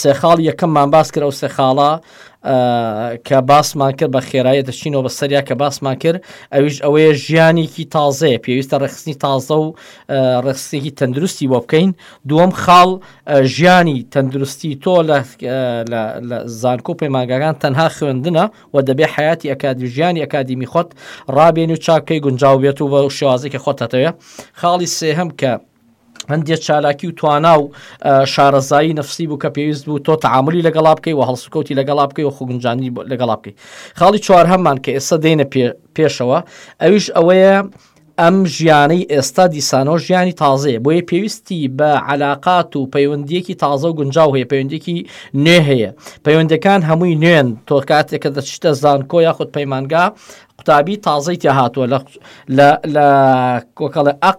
سێ خاڵی یەکەممان باس کرد ئەو سێ خاڵە کە باسمان کرد بە خێرایە دەچینەوە بە سەریا کە باسمان کرد ئەویش ئەوەیە ژیانێکی تازەیە پێویستە ڕێخستنی تازە و ڕێستێکی تەندروستی بۆ بکەین دووەم خاڵ ژیانی تەندروستی تۆ لە زانکۆ پەیماگەکان تەنها خوێندنە و دەبێ حیاتی ئەکادی ژیانی ئەکادیمی خۆت ڕابێن و چاکەی گونجاو بێت و بە شێوازێکی خۆتەتەوێ خاڵی سێهم کە هەندێک چالاکی و توانا و شارەزایی نفسی بوو کە پێویست بوو تۆ تعاملی لەگەڵا بکەی و هەڵسوکەوتی لەگەڵا بکەی و خوگنجانی لەگەڵا بکەی خاڵی چوار هەممان کە ئێستا دێنە پێشەوە ئەویش ئەوەیە ئەم ژیانەی ئێستا دیسانۆ ژیانی تازەیە بۆیە پێویستی بە علااقات و پەیوەندیەکی تازە و گونجاو هەیە پەیوەندێکی نوێ هەیە پەیوەندەکان هەمووی نوێن تۆ کاتێک کە دەچیتە زانکۆ یاخود پەیمانگا قوتابی تازەی تێ هاتووە لە کۆکەڵە ئەق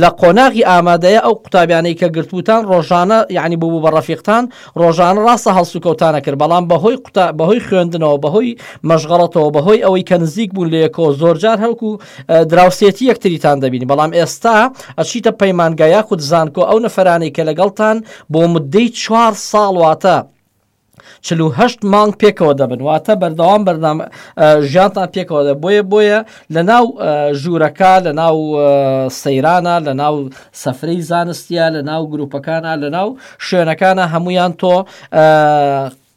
لە قۆناغی ئامادەیە ئەو قوتابیانەی کە گرتبووتان ڕۆژانە یانی بووبوو بە ڕەفیقتان ڕۆژانە ڕاستە هەڵسوکەوتان ئەکرد بەڵام بەهۆی قوتا بەهۆی خوێندنەوە بەهۆی مەشغەڵەتەوە بەهۆی ئەوەی کە نزیک بوون لەیەکەوە زۆرجار هەلکو دراوسێتی یەکتریتان دەبینی بەڵام ئێستا ئەچیتە پەیمانگا یاخود زانکۆ ئەو نەفەرانەی کە لەگەڵتان بۆ مدەی چوار ساڵ واتە چل و هەشت مانگ پێکەوە دەبن واتە بەردەوام بەردام ژیانتان پێکەوە دە بۆیە بۆیە لە ناو ژوورەکە لە ناو سەیرانە لە ناو سەفرەی زانستیە لە ناو گروپەکانە لە ناو شوێنەکانە هەمویان تۆ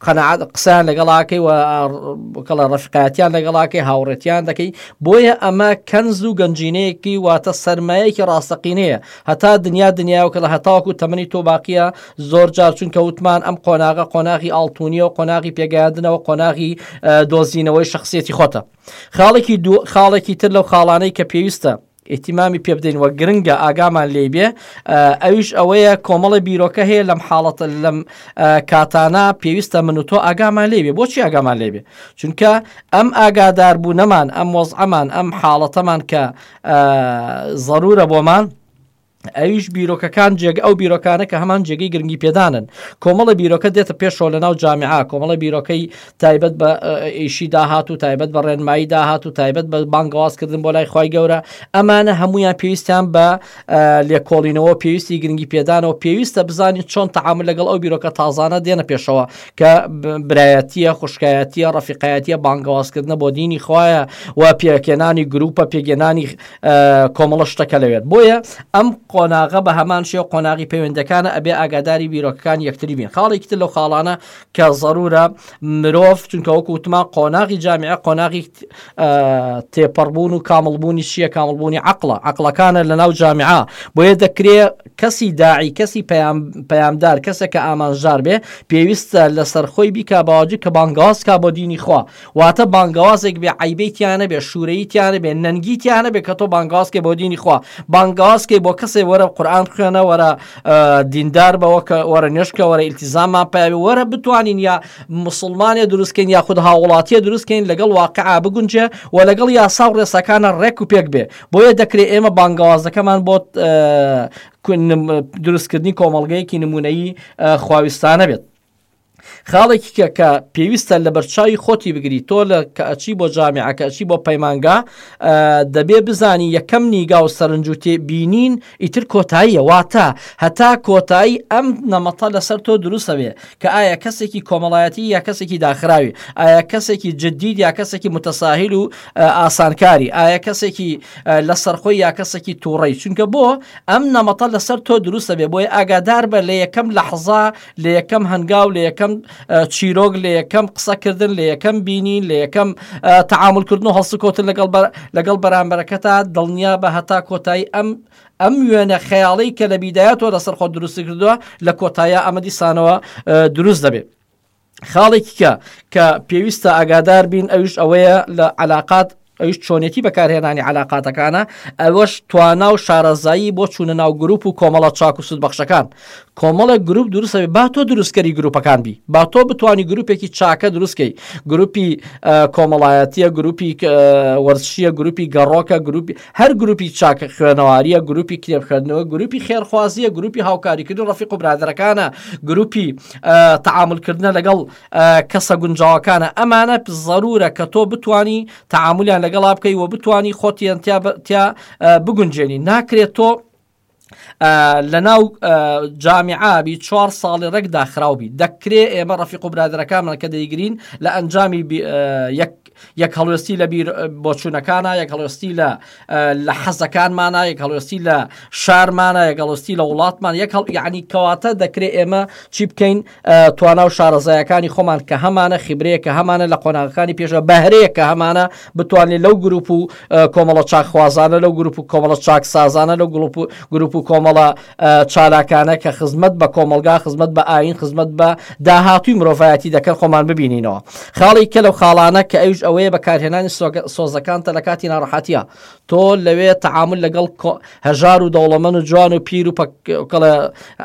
قەنەعات قسەیان لەگەڵاکەی و کەڵە ڕفقاتیان لەگەڵاکەی هاوڕێتیان دەکەی بۆیە ئەمە کەنز و گەنجینەیەکی واتە سرمایەکی ڕاستەقینەیە هەتا دنیا دنیاوکە لە هەتاوکو تەمەنی تۆ باقیە زۆر جار چونکە وتمان ئەم قۆناغە قۆناغی ئاڵتونیە و قۆناغی پێگەیاندنەوە قۆناغی دۆزینەوەی شخصیەتی خۆتە خاڵێکی دو خاڵێکی تر لەو خاڵانەی کە پێویستە ئیتیمامی پێ بدەین وە گرنگە ئاگامان لێ بێ ئەویش ئەوەیە کۆمەڵی بیرۆکە هەیە لەم حاڵەتە لەم کاتانە پێویستە من و تۆ ئاگامان لێ بێ بۆچی ئاگامان لێ بێ چونکە ئەم ئاگادار بوو نەمان ئەم وەز ئەمان ئەم حاڵەتەمان کە زەرورە بۆمان ئەویش بیرۆکەکان جێگە ئەو بیرۆکانە کە هەمان جێگەی گرنگی پێدانن کۆمەڵە بیرۆکە دێتە پێشەوە لە ناو جامعا کۆمەڵە بیرۆکەی تایبەت بە ئیشی داهات و تایبەت بە ڕێنمایی داهات و تایبەت بە بانگەوازکردن بۆ لای خی گەورە ئەمانە هەمویان پێویستیان بە لێکۆڵینەوە پێویستی گرنگی پێدانەوە پێویستە بزانین چۆن تعامل لەگەڵ ئەو بیرۆکە تازانە دێنە پێشەوە کە برایەتیە خوشکایەتیە ڕفیقایەتیە بانگەوازکردنە بۆ دینی خوایە و پێکێنانی گروپە پێگەێنانی کۆمەڵە شتەکە لەوێن بۆیە ئەم قۆناغە بە هەمان شێو قۆناغی پەیوەندەکانە ئەبێ ئاگاداری بیرۆکەکان یەکتری بین خاڵێکی تر لەو خاڵانە کە ضرورە مرۆڤ چونکە وەکو وتمان قۆناغی جامعە قۆناغی تێپەڕبوون و کاملبوونی شیە کاملبوونی عقلە عقلەکانە لە ناو جامعە بۆیە دەکرێ کەسی داعی کەسی پەیامدار کەسێک کە ئامانجار بێ پێویستە لەسەر خۆی بیکا باوجی کە بانگاز کا بۆ دینی خوا واتە بانگەوازێک بێ عەیبەی تیا نەبێ شورەیی تیا نەبێ نەنگی تیا نەبێ کە تۆ بانگەواز کەی بۆ دینی خوا بانگەواز کەی بۆ کەسێ وەرە قورئان بخوێنە وەرە دیندار بەوە کە وەرە نوێژکە وەرە ئیلتیزاممان پیاوی وەرە بتوانین یا مسلمانێ دروستکەین یاخود هاوڵاتیە دروستکەین لەگەڵ واقعا بگونجێ و لەگەڵ یاسا و ڕێساکانە ڕێک و پێک بێ بۆیە دەکرێت ئێمە بانگەوازەکەمان بۆ دروستکردنی کۆمەڵگەیەکی نمونەی خواویستانە بێت خاڵێکی کە کە پێویستە لە بەرچاوی خۆتی بگری تۆ لە کە ئەچی بۆ جامعە کە ئەچی بۆ پەیمانگا دەبێ بزانی یەکەم نیگا و سەرنج و تێبینین ئیتر کۆتاییە واتە هەتا کۆتایی ئەم نەمەتە لەسەر تۆ دروستەوێ کە ئایا کەسێکی کۆمەڵایەتی یا کەسێکی داخراوی ئایا کەسێکی جدید یا کەسێکی متەساهیل و ئاسانکاری ئایا کەسێکی لە سەرخۆی یا کەسێکی تووڕی چونکە بۆ ئەم نەمەتە لەسەر تۆ دروستەبێ بۆی ئاگادار بە لە یەکەم لە حەزا لە یەکەم هەنگاو لە یەکەم چیرۆک لە یەکەم قسەکردن لە یەکەم بینین لە یەکەم تعاملکردن و هەڵسوکۆتن لەگەڵ لەگەڵ بەرامبەرەکە تا دڵنیا بە هەتا کۆتایی ئەم ئەم وێنە خەیاڵی کە لە بیدایەتۆ لەسەر خۆ دروستی کردووە لە کۆتایە ئەمە دیسانەوە دروست دەبێت. خاڵێکیکە کە پێویستە ئاگادار بین ئەوش ئەوەیە لە علااقات ئەویش چۆنێتی بەکارهێنانی عەلاقاتەکانە، ئەوەش توانا و شارەزایی بۆ چوونە ناو گروپ و کۆمەڵە چاک و سوودبەخشەکان. کۆمەڵێک گروپ دروست ئەبێت، با تۆ دروستکەری گروپەکان بی، با تۆ بتوانی گروپێکی چاکە دروست کەی، گروپی کۆمەڵایەتییە، گروپی وەرزشییە، گروپی گەڕۆکە، گروپی، هەر گروپی چاک، خوێنەوارییە، گروپی کتێب خوێندنەوە، گروپی خێرخوازییە، گروپی هاوکاریکردن و ڕەفیق و برادەرەکانە، گروپی تەعامولکردنە لەگەڵ. کەسە گونجاوەکانە ئەمانە زەرورە کە تۆ بتانی تەعاملیان لەگەڵا بکەی و بتانی خۆتیان تیا بگونجێنی ناکرێت تۆ لە ناو جامیعابی چوار ساڵی ڕێک داخراوبی دەکرێ ئێمە ڕەفیق و برادەکانمان کە دەیگرین لە ئەنجامی یەک یەک هەڵوێستی لە بیر بۆچوونەکانە یەک هەڵوێستی لە لە حەزەکانمانە یەک هەڵوێستی لە شارمانە یەک هەڵوستی لە وڵاتمان یەک هەڵ یعنی کەواتە دەکرێت ئێمە چی بکەین توانا و شارەزایەکانی خۆمان کە هەمانە خیبرەیە کە هەمانە لە قۆناغەکانی پێشە بەهرەیە کە هەمانە بتوانێت لەو گروپ و کۆمەڵە چاکخوازانە لەو گروپ و کۆمەڵە چاکسازانە لەو گڵپ و گروپ و کۆمەڵە چالاکانە کە خزمەت بە کۆمەڵگا خزمەت بە ئاین خزمەت بە داهاتوی مرۆڤایەتی دەکەن خۆمان ببینینەوە خاڵی کە لەو خاڵانە کە ئەوش ئەوەیە بەکارهێنانی سۆزەکانتە لە کاتی ناڕەحەتە تۆ لەوێ تەعامل لەگەڵ هەژار و دەوڵەمەن و جوان و پیر و پکڵە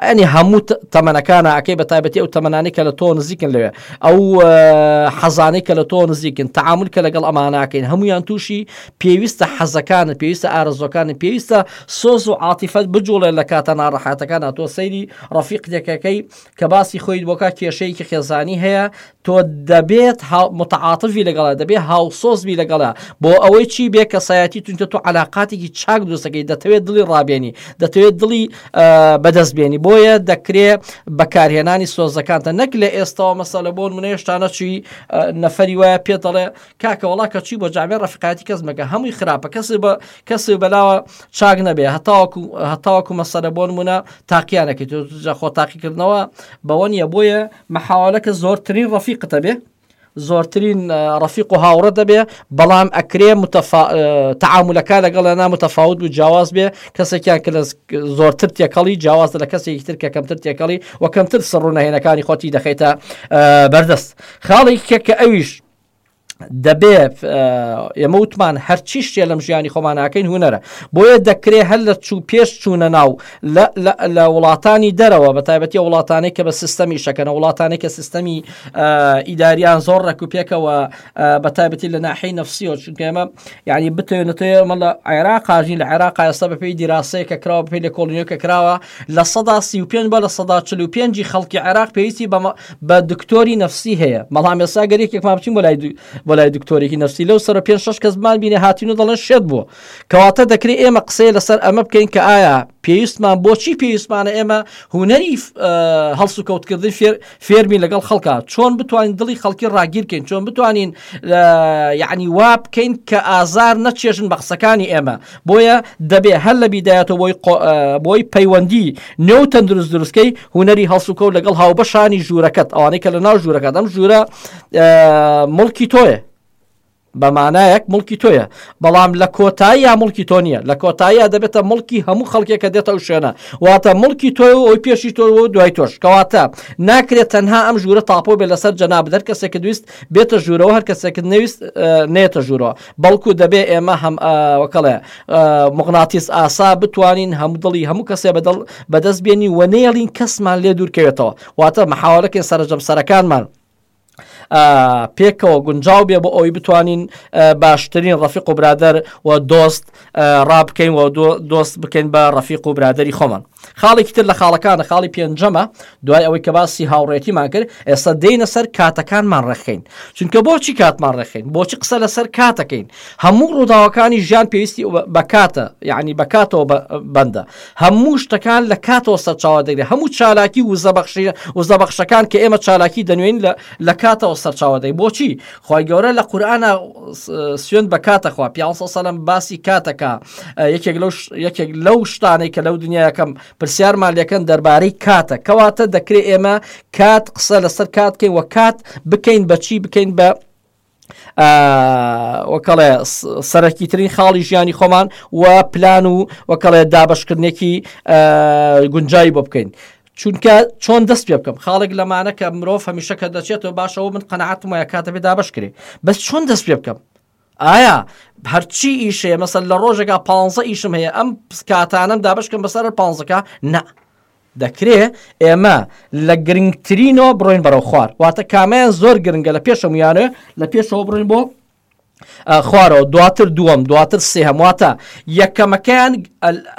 ئەنی هەموو تەمەنەکانە ئەەکەی بە تایبەتی ئەو تەمەنانی کە لە تۆ نزیکن لەوێ ئەو حەزانەی کە لە تۆ نزیکن تەعامل کە لەگەڵ ئەماناکەین هەمویان تووشی پێویستە حەزەکانت، پێویستە ئارەزووەکانت، پێویستە سۆز و عاتیفەت بجوڵێت لە کاتە ناڕەحەتەکانا، تۆ سەیری ڕەفیق دەکەکەی کە باسی خۆیت بۆکە کێشەیەکی خێزانی هەیە، تۆ دەبێت متعاتفی لەگەڵە دەبێت هاوسۆز بی لەگەڵە بۆ ئەوەی چی بێ کەسایەتی تونکە تۆ علااقاتێکی چاک دروستەکەی دەتەوێت دڵی ڕابێنی دەتەوێت دڵی بەدەست بێنی بۆیە دەکرێ بەکارهێنانی سۆزەکانتە نەک لە ئێستاەوە مەسەلە بۆن منێشتانە چی نەفری وایە پێ دەڵێ کاکە وڵا کە چی بۆ جامێ ڕفقاتی کەس مەکە هەمووی خراپە کەسی بە کەسی بەلاوە چاک نەبێ هەتاوەکو هەتاوەکو مەسەرە بۆن منە تاقییانەکە جا خۆ تاقیکردنەوە بەوە نیە بۆیە مەحاوالەکە زۆرترین ڕەفی قتە بێ زۆرترین ڕەفیق و هاوڕە دەبێ بەڵام ئەکرێ تعاملەکە لەگەڵ لە نامتەفاوت و جیاواز بێ کەسێکیان کە لە زۆرتر تێکەڵی جیاواز لە کەسێکی تر کە کەمتر تێکەڵی و کەمتر سڕوونەهێنەکانی خۆتی دەخیتە بەردەست خاڵێک کە ئەویش دەبێ ئێمە وتمان هەرچی شتێ لەم ژیانی خۆمانناکەین هوەرە بۆیە دەکرێ هەر لە چوو پێش چوونە ناو لە وڵاتانی دەرەوە بە تایبەتی وڵاتانێک کە بە سیستەمی شەکەنە وڵاتانێک کە سیستەمی ئیداریان زۆر ڕێک و پێکەوە بە تایبەتی لە ناحی نفسیەوە چونکە ئێمە یعنی بتێنەتەیە مە لە عێراقاژی لە عێراق ئێستا بەپی دیراسەیە کە کراوە پێ لە کۆلنیۆ کە کراوە لە سەدا سی و پێنج بۆ لە سەدا چل و پێنجی خەڵکی عێراق پێویستی بە بە دکتۆری نەفسی هەیە بەڵام ئێستا گەر یەکێکمان بچین بۆ لای بۆ لای دکتۆرێکی نەفسی لەو سەر پێ شش کەس بمان بینێ هاتین و دەڵێ شێت بووە کەواتە دەکرێت ئێمە قسەی لەسەر ئەمە بکەین کە ئایا پێویستمان بۆچی پێویستمانە ئێمە هوەری هەڵسوکەوتکردن فێر فێربین لەگەڵ خەڵکە چۆن بتوانین دڵی خەڵکی ڕاگیرکەین چۆن بتوانین یعنی وا بکەین کە ئازار نەچێژن بە قسەکانی ئێمە بۆیە دەبێ هەر لە بیدایەتەوە بۆی بۆی پەیوەندی نێو تەندروست دروستکەی هوەری هەڵسوکە و لەگەڵ هاوبەشانی ژوورەکەت ئەوانەی کە لە ناو ژوورەکە دەم ژوورە مڵکی تۆیە بە مانایەک مڵکی تۆیە بەڵام لە کۆتاییا مڵکی تۆ نییە لە کۆتاییا دەبێتە مڵکی هەموو خەڵکێک کە دێتە ئەو شوێنە واتە مڵکی تۆی و ئەوی پێشی تۆ و دوای تۆش کەواتە ناکرێت تەنها ئەم ژوورە تاپۆ بێ لەسەر جەنا بدەر کەسێکت ویست بێتە ژوورەوە هەر کەسێکت نەویست نێتە ژوورەوە بەڵکو دەبێ ئێمە هەم وەکەڵێ مغناتیس ئاسا بتوانین هەم دڵی هەموو کەسێ بەدڵ بەدەست بێنی وەنێڵین کەسمان لێ دوورکەوێتەوە واتە محاولەکەی سەرجەم سەرەکانمان پێکەوە گونجاو بێ بۆ ئەوی بتوانین باشترین ڕفیق و برادەر و دۆست ڕابکەین و دۆست بکەین بە ڕفیق و برادری خۆمان خاڵێکی تر لە خاڵەکانە خاڵی پێنجەمە دوای ئەوەی کە باسی هاوڕێتیمان کرد ئێستا دێنە سەر کاتەکانمان ڕێخین چونکە بۆچی کاتمان ڕێخین بۆچی قسە لەسەر کاتەکەین هەموو ڕووداوەکانی ژیان پێویستی بە کاتە یعنی بە کاتەوە بەندە هەموو شتەکان لە کاتەوە سەرچاوە دەگرێت هەموو چالاکی وزەبخشی وزەبخشەکان کە ئێمە چالاکی دەنوێن لە کاتەوە سەرچاوە دەی بۆچی خی گەورە لە قورآە سوێن بە کاتەخوا پێ سەلم باسی کاتەکە یەکێک لەو یەکێک لەو شتانەی کە لەو دنیاەکەم پرسیارمان لەکەن دەربارەی کاتە کەواتە دەکرێت ئێمە کات قسە لەسەر کاتکەی وە کات بکەین بەچی بکەین بە وەکەڵێ سەرەکی ترین خاڵی ژیانی خۆمان و پلان و وەکەڵێ دابشکردنێکی گونجایی بۆ بکەین. چونکە چۆن دەست پێ بکەم خاڵێک لەمانە کە مرۆڤ هەمیشە کە دەچێتەوە باشەوە من قەنەعاتم وایە کاتە بێ دابش کرێ بەس چۆن دەست پێ بکەم ئایا هەرچی ئیشەیە مەسەر لە ڕۆژێکا پ ئیشم هەیە ئەم پسکاتانم دابشکەم بەسەر پکە نە دەکرێ ئێمە لە گرنگترینەوە بڕۆین بەرەو خوار واتە کامەیان زۆر گرنگە لە پێش هەمویانە لە پێشەوە بڕین بۆ خوارەوە دواتر دووەم دواتر سێ هەمواتە یەکەمەکەیان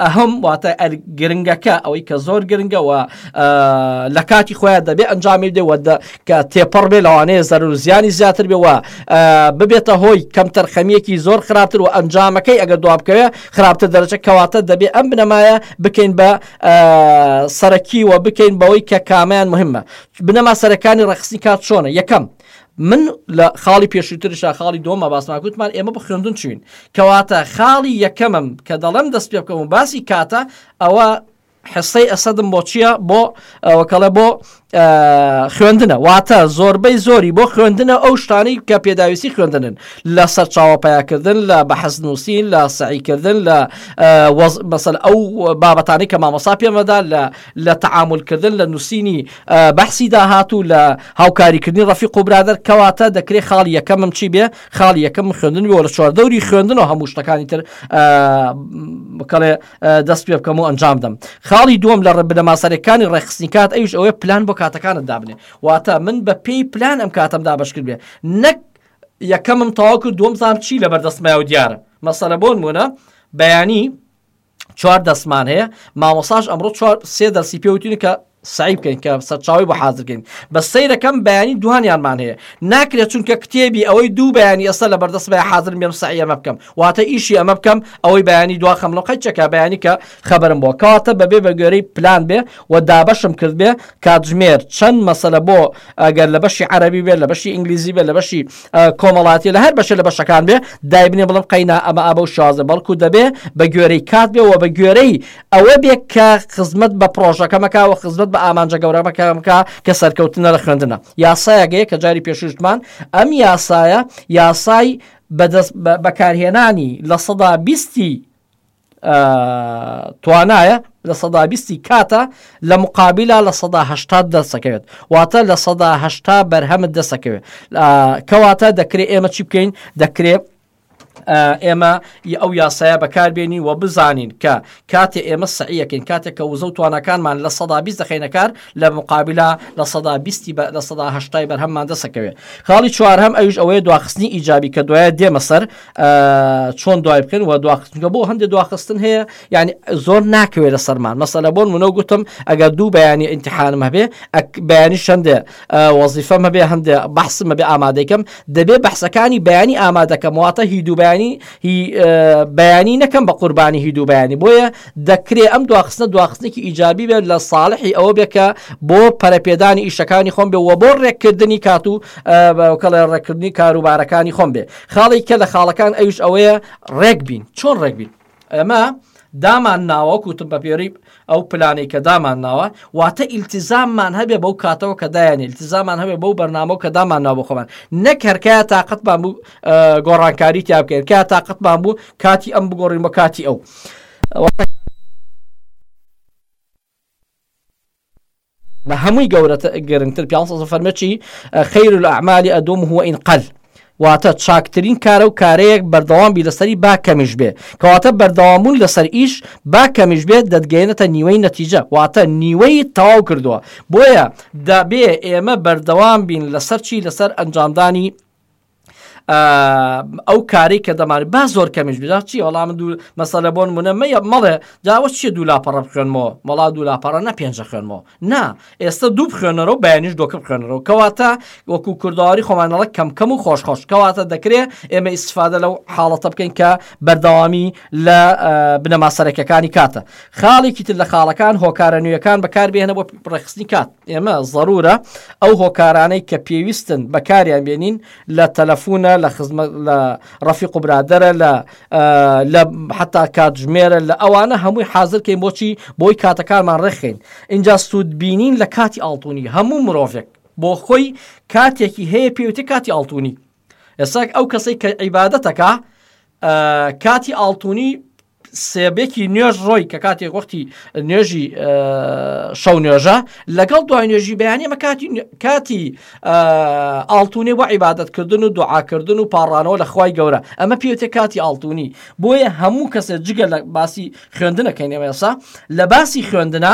ئەهم واتە گرنگەکە ئەوەی کە زۆر گرنگەوە لە کاتی خۆیان دەبێ ئەنجامی دێوە کە تێپەڕ بێ لەوانەیە زەرور زیانی زیاتر بێەوە ببێتە هۆی کەم تەرخەمیەکی زۆر خراپتر و ئەنجامەکەی ئەگە دوابکەوێ خراپتر دەرەچە کەواتە دەبێ ئەم بنەمایە بکەین بە سەرەکی وە بکەین بەوەی کە کامیان مهمە بنەما سەرەکانی ڕخستنی کات چۆنە یەکەم من لە خاڵی پێشووترشا خاڵی دۆمە باسمان گوتمان ئێمە بە خوێندن چوین کەواتە خاڵی یەکەمم کە دەڵم دەست پێ بکەم و باسی کاتە ئەوە حسەی ئەسەدم بۆ چییە بۆ ئەوکەڵە بۆ خوێندنە واتە زۆربەی زۆری بۆ خوێندنە ئەو شتانی کە پێداویستی خوێندنن لە سەر چاوە پیاکردن لە بەحز نووسین لە سعیکردن لە مەسەل ئەو بابەتانی کە مامەسا پێمەدا لە لە تعاملکردن لە نووسینی بەحسی داهاتوو لە هاوکاریکردنی ڕفی قوبرادەر کەواتە دەکرێ خاڵ یەکەمم چی بێ خاڵ یەکەم خوێندن بۆ لە چواردەوری خوێندن و هەموو شتەکانی تر بکەڵێ دەست پێ بکەم و ئەنجام دەم خاڵی دووەم لە ڕێ بنەما سەرەکانی ڕێخستنی کات ئەوش ئەوەیە پلان بۆ کاتەکانت دابنێ واتە من بە پێی پلان ئەم کاتم دابشکرد بێ نەک یەکەمم تەواو کرد دوم زام چی لە بەردەستمای و دیارە مەسەلە بۆن مونە بەیانی چوار دەستمان هەیە مامۆساش ئەمڕۆ سێ دەستی پێوتین کە سەعی بکەین کە سەرچاوەی بۆ حازر کەین بەس سەیرەکەم بەیانی دوانیانمان هەیە ناکرێت چونکە کتێبی ئەوەی دوو بەیانی ئێستا لە بەردەستمە حازرم بێم سەعی ئەمە بکەم واتە ئیشی ئەمە بکەم ئەوەی بەیانی دوا خەم لەو قەچەکە بەیانی کە خەبەرم بۆ کەواتە بەبێ بە گوێرەی پلان بێ و دابەشم کرد بێ کاتژمێر چەند مەسەلە بۆ ئەگەر لە بەشی عەربی بێت لە بەشی ئینگلیزی بێت لە بەشی کۆمەڵاتی لە هەر بەشە لە بەشەکان بێ دایبنێ بڵم قەینا ئەمە ئابە و شازە بەڵکو دەبێ بە گوێرەی کات بێ و بە گوێرەی ئەوە بێ کە خزمەت بە پڕۆژەکە مەکا و خزمەت بە ئامانجە گەورەمەکە بکە کە سەرکەوتنە لە خوێندنە یاسایەگەیە کە جاری پێشوشتمان ئەم یاسایە یاسای بەدەست بەکارهێنانی لە سەدا بیستی توانایە لە سەدا بیستی کاتە لە مقابللا لە سەدا هشتا دەسەکەوێت واتە لە سەدا هشتا بەرهەمت دەسەکەوێت کەواتە دەکرێت ئێمە چی بکەین دەکرێت ئێمە ی ئەو یاسایە بەکاربێنین و بزانین کە کاتێ ئێمە سەعیەکەین کاتێک کە وزە و توانەکانمان لە سەدا بیست دەخەینە کار لە مقابلا لە سەدا بیستی لە سەدا هەشتای بەرهەممان دەسەکەوێت خاڵی چوارهەم ئەویش ئەوەیە دواخستنی ئیجابی کە دوایە دێمە سەر چۆن دوای بکەن و دواخستنگە بۆ هەندێک دواخستن هەیە یانی زۆر ناکەوێ لە سەرمان مەسەلە بۆن منە گوتم ئەگە دوو بەیانی ئینتحانم هەبێ بەیانی شەندێ وەزیفەم هەبێ هەندێ بەحسم هەبێ ئامادەکەم دەبێ بەحسەکانی بەیانی ئامادەکەم واتە هی دوو بەیانی هی بەیانی نەکەم بە قوربانی هی دوو بەیانی بۆیە دەکرێ ئەم دواخستە دواخستنێکی ئیجابی بێت لە ساڵحی ئەوە بێکە بۆ پەرەپێدانی ئیشەکانی خۆم بێ وە بۆ ڕێککردنی کات و کەڵێ ڕێککردنی کاروبارەکانی خۆم بێ خاڵی کە لە خاڵەکان ئەوش ئەوەیە ڕێک بین چۆن ڕێک بین ئێمە دامان ناوە وەکو وتم بەپێوەری ئەو پلانەی کە دامان ناوە واتە ئیلتیزاممان هەبێ بەو کاتەوە کە دایانێ ئیلتیزامان هەبێ بەو بەرنامە و کە دامان ناو بۆ خۆمان نەک هەرکایە تااقەتمان بوو گۆڕانکاری تیا بکەین کە تااقەتمان بوو کاتی ئەم بگۆڕین بە کاتی ئەو. لە هەمووی گەورەتە گرنگتر پێ سەسە فەرمەچی خیر الأعمالی ئەدوم هو ئین قەل واتە چاکترین کارە و کارەیەک بەردەوام بی لەسەری با کەمیش بێ کەواتە بەردەوامون لەسەر ئیش با کەمیش بێت دەتگەێنێتە نیوەی نەتیجە واتە نیوەی تەواو کردووە بۆیە دەبێ ئێمە بەردەوام بین لەسەر چی لەسەر ئەنجامدانی ئەو کاری کە دەمانی با زۆر کەمیش بدا چی وەڵام دوو مەسەلە بۆن منە مەیە مەڵێ جاوە چیە دوو لاپەڕە بخوێنمەوە مەڵا دوو لاپەڕە نە پێنجە خوێنمەوە نا ئێستا دوو بخوێنەرەوە بەیانیش دۆکە بخوێنەرەوە کەواتە وەکو کوردداری خۆمانەڵە کەم کەم و خۆشخۆش کەواتە دەکرێت ئێمە ئیسفادە لەو حاڵەتە بکەین کە بەردەوامی لە بنەما سەرەکەکانی کاتە خاڵێکی تر لە خاڵەکان هۆکارە نوێیەکان بەکاربێنە بۆ ڕێخستنی کات ئێمە زەرورە ئەو هۆکارانەی کە پێویستن بەکاریان بێنین لە تەلەفونە لە خزمەت لە ڕەفیق و برادەرە لە لە حتا کاتژمێرە لە ئەوانە هەمووی حازرکەین بۆچی بۆی کاتەکانمان ڕێخین اینجا سوود بینین لە کاتی ئاڵتونی هەموو مرۆڤێک بۆ خۆی کاتێکی هەیە پێوتی کاتی ئاڵتونی ئێساک ئەو کەسەی کە عیباەتەکە کاتی ئاڵتونی سێبێکی نوێژ ڕۆی کە کاتێک وەختی نوێژی شەو نوێژە لەگەڵ دوای نوێژی بەیانە کاتی کاتی ئاڵتونی بۆ عیباەتکردن و دوعاکردن و پاڕانەوە لە خی گەورە ئەمە پێوتێ کاتی ئاڵتونی بۆیە هەموو کەسێک جگە لە باسی خوێندنەکەی نێوێسا لە باسی خوێندنە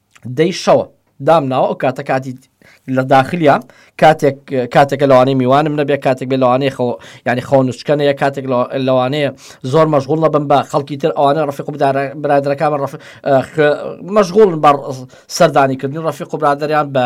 دەی شەوە دامناوە ئەو کاتە کاتی لە داخلیا کاتێک کاتێکە لەوانەی میوانم نەبێ کاتێک بێ لەوانەیە خەوە ینی خەون وچکەنەیە کاتێک لەوانەیە زۆر مەشغول نەبم بە خەڵکی تر ئەوانە ڕفق برادەکان مەشغولن بە سەردانیکردنی ڕفق و برادریان بە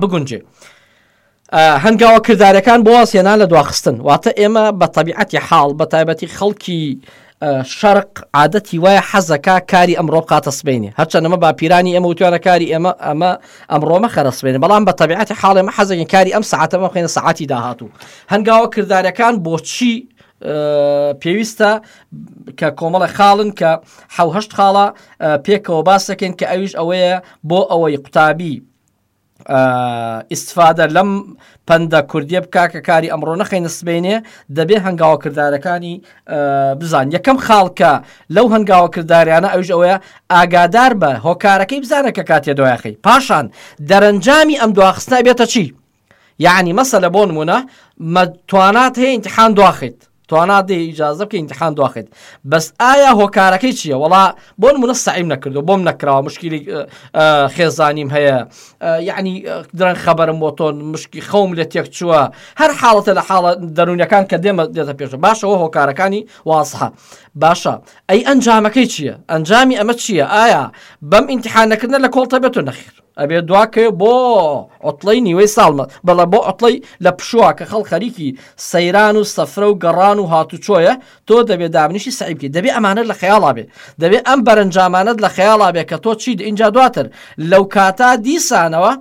بگونجێ. هەنگاوە کردارەکان بۆ واسێنا لە دواخستن واتە ئێمە بە تەبیعەتی حاڵ بە تایبەتی خەڵکی شەرق عادەتی وایە حەزەکە کاری ئەمڕۆ بقاتە سبینێ هەرچەند ئەمە باپیرانی ئەمە وتوانە کاری ئێمە ئەمە ئەمڕۆمە خەرسبێنێ بەڵام بە تەبیعەتی حاڵێمە حەزەکەین کاری ئەم ساعتەمە خوێنە ساعتی داهاتوو هەنگاوە کردارەکان بۆچی پێویستە کە کۆمەڵە خاڵن کە حوهشت خاڵە پێکەوە باس دەکەین کە ئەویش ئەوەیە بۆ ئەوەی قوتابی ئیسفادە لەم پەندە کوردیە بکە کە کاری ئەمڕۆ نەخی نسبینێ دەبێ هەنگاوە کردارەکانی بزان یەکەم خاڵکە لەو هەنگاوە کردداریانە ئەوش ئەوەیە ئاگادار بە هۆکارەکەی بزانە کە کاتێ دوایخی پاشان دەرەنجامی ئەم دواخستە بێتە چی یەعنی مەسەلە بۆ نمونە مە توانات هەیە ئینتحان دواخیت توانا دێ ئیجازە بکە ئینتحان دواخیت بەس ئایا هۆکارەکەی چییە وڵا بۆ نمونە سعیم نەکردو بۆم نەکراوە مشکلی خێزانیم هەیە یعنی درەن خەبەرم بۆ تۆن مشکی خەوم لە تێک چووە هەر حاڵەتە لە حاڵە دەروونەکان کە دێمە دێتە پێشە باشەوە هۆکارەکانی وازحە باشە ئەی ئەنجامەکەی چییە ئەنجامی ئەمە چییە ئایا بەم ئینتحانەکردە لە کۆڵتە بێتو نەخیر ئەبێ دواکەێ بۆ عوتڵەی نیوەی ساڵمە بەڵە بۆ عوتڵەی لە پشووە کە خەڵ خەریکی سەیران و سەفرە و گەڕان و هاتوچۆیە تۆ دەبێ دابنیشی سعیبکی دەبێ ئەمانەت لە خەیاڵا بێ دەبێ ئەم بەرەنجامانت لە خەیاڵا بێ کە تۆ چیت ئینجا دواتر لەو کاتا دیسانەوە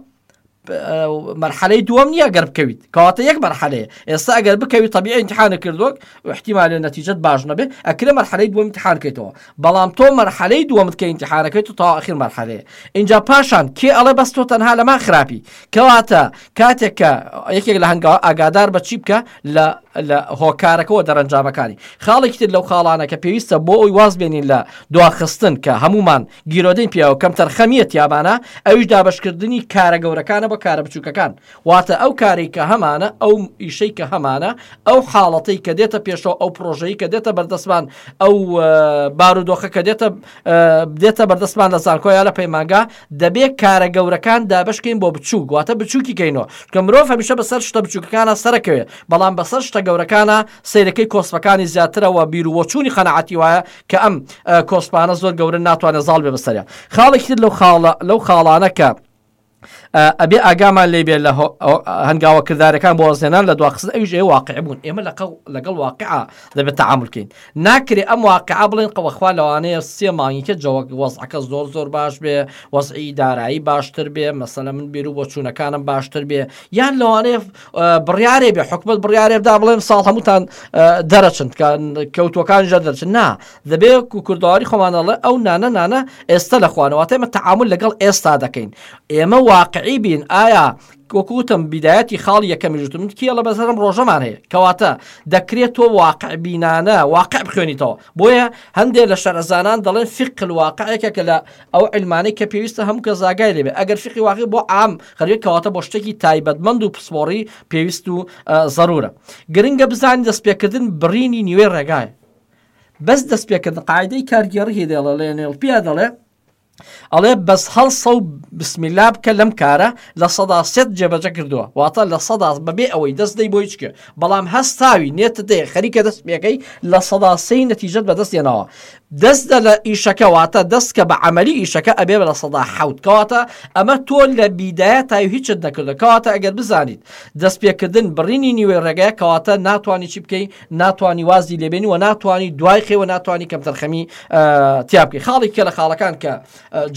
مەرحەلەی دووەم نییە گەر بکەویت کەواتە یەک مەرحەلەیە ئێستا ئەگەر بکەوی طبیعی امتحانە کردوەک احتیمالە نەتیجەت باش نەبێ ئەکرێ مەرحەلەی دووەم امتحان کەیتەوە بەڵام تۆ مەرحەلەی دووەمت کە ئینتیحارەکەیت و تەواو ئەخیر مەرحەلەیە ئینجا پاشان کێ ئەڵێ بەس تۆ تەنها لەمان خراپی کەواتە کاتێک کە یەکێک لە هەنگاوە ئاگادار بە چی بکە لە لە هۆکارەکەەوە دەرەنجامەکانی خاڵێکی تر لەو خاڵانە کە پێویستە بۆ ئەوی واز بێنین لە دواخستن کە هەمومان گیرۆدەین پیاوە کەم تەرخەمیە تیابانە ئەویش دابشکردنی کارە گەورەکانە بە کارە بچووکەکان واتە ئەو کارەی کە هەمانە، ئەو ئیشەی کە هەمانە، ئەو حاڵەتەی کە دێتە پێشەوە، ئەو پڕۆژەی کە دێتە بەردەستمان، ئەو بارودۆخە کە دێتە دێتە بەردەستمان لە زانکۆ یا لە پەیمانگا، دەبێ کارە گەورەکان دابەشکەین بۆ بچووک، واتە بچووکی کەینەوە، چونکە مرۆڤ هەمیشە بەسەر شتە بچووکەکانا سەرەکەوێ، بەڵام بەسەر شتە گەورەکانا سەیرەکەی کۆسپەکانی زیاترە و بیروبۆچوونی قەناعەتی وایە کە ئەم کۆسپانە زۆر گەورەن ناتوانێ زاڵ بێ بەسەریان. خاڵێکی تر لەو خاڵە لەو خاڵانە کە. ئەبێ ئاگامان لێ بێت لە هەنگاوە کردارەکان بۆ وەزێنان لە دواخست ئەویش ئێ واقع بوون ئێمە لە لەگەڵ واقعا دەبێت تعاملکەین ناکرێ ئەم واقعا بڵێن قەوەخوا لەوانەیە سێ مانگیکە جەوەک وەزعەکە زۆر زۆر باش بێ وەزعی دارایی باشتر بێ مەسەلە من بیر و بۆچوونەکانم باشتر بێ یان لەوانەیە بڕیارێ بێ حکومت بڕیارێدا بڵێن ساڵ هەمووتان دەرەچن کەوتوەکان ژە دەرچن نا دەبێ وەکو کوردەواری خۆمان ئەڵێ ئەو نانە نانە ئێستە لە خوانە واتە ئێمە تەعامول لەگەڵ ئێستا دەکەین ئێمە واقعی بین ئایا وەکو وتم بیدایەتی خاڵی یەکەمی ژوتم کیە لە بەسەرم ڕۆژەمان هەیە کەواتە دەکرێت تۆ واقع بینانە واقع بخوێنیتەوە بۆیە هەندێک لە شەرەزانان دەڵێن فقل واقعێکە کە لە ئەو علمانەی کە پێویستە هەموو کە زاگای لێبێ ئەگەر فقی واقعی بۆ عام خەرێک کەواتە بۆ شتێکی تایبەتمەند و پسپۆڕی پێویست و ضرورە گرنگە بزانین دەستپێکردن بڕینی نیوەی ڕێگایە بەس دەست پێکردن قاعدەی کارگێڕی هی دێڵە لە نێڵپیا دەڵێ ئەڵێ بەس هەڵسە و بسمیلا بکە لەم کارە لە سەدا سێت جێبەجە کردووە واتە لە سەداس بەبێ ئەوەی دەست دەی بۆی چکێ بەڵام هەستاوی نێت دێ خەریکە دەست پێەکەی لە سەدا سی نەتیجەت بەدەست دێنەوە دەست دە لە ئیشەکە واتە دەست کە بە عملی ئیشەکە ئەبێ لە سەدا حوت کەواتە ئەمە تۆ لە بیدایە تای هیچت نەکردە کەواتە ئەگەر بزانیت دەست پێکردن بڕینی نیوەی ڕێگای کەواتە ناتوانانی چی بکەیت ناتوانی وازی لێبێنی و ناتوانی دوای خێوە ناتوانانی کەمتەرخەمی تیابکەی خاڵی کێ لە خاڵەکان کە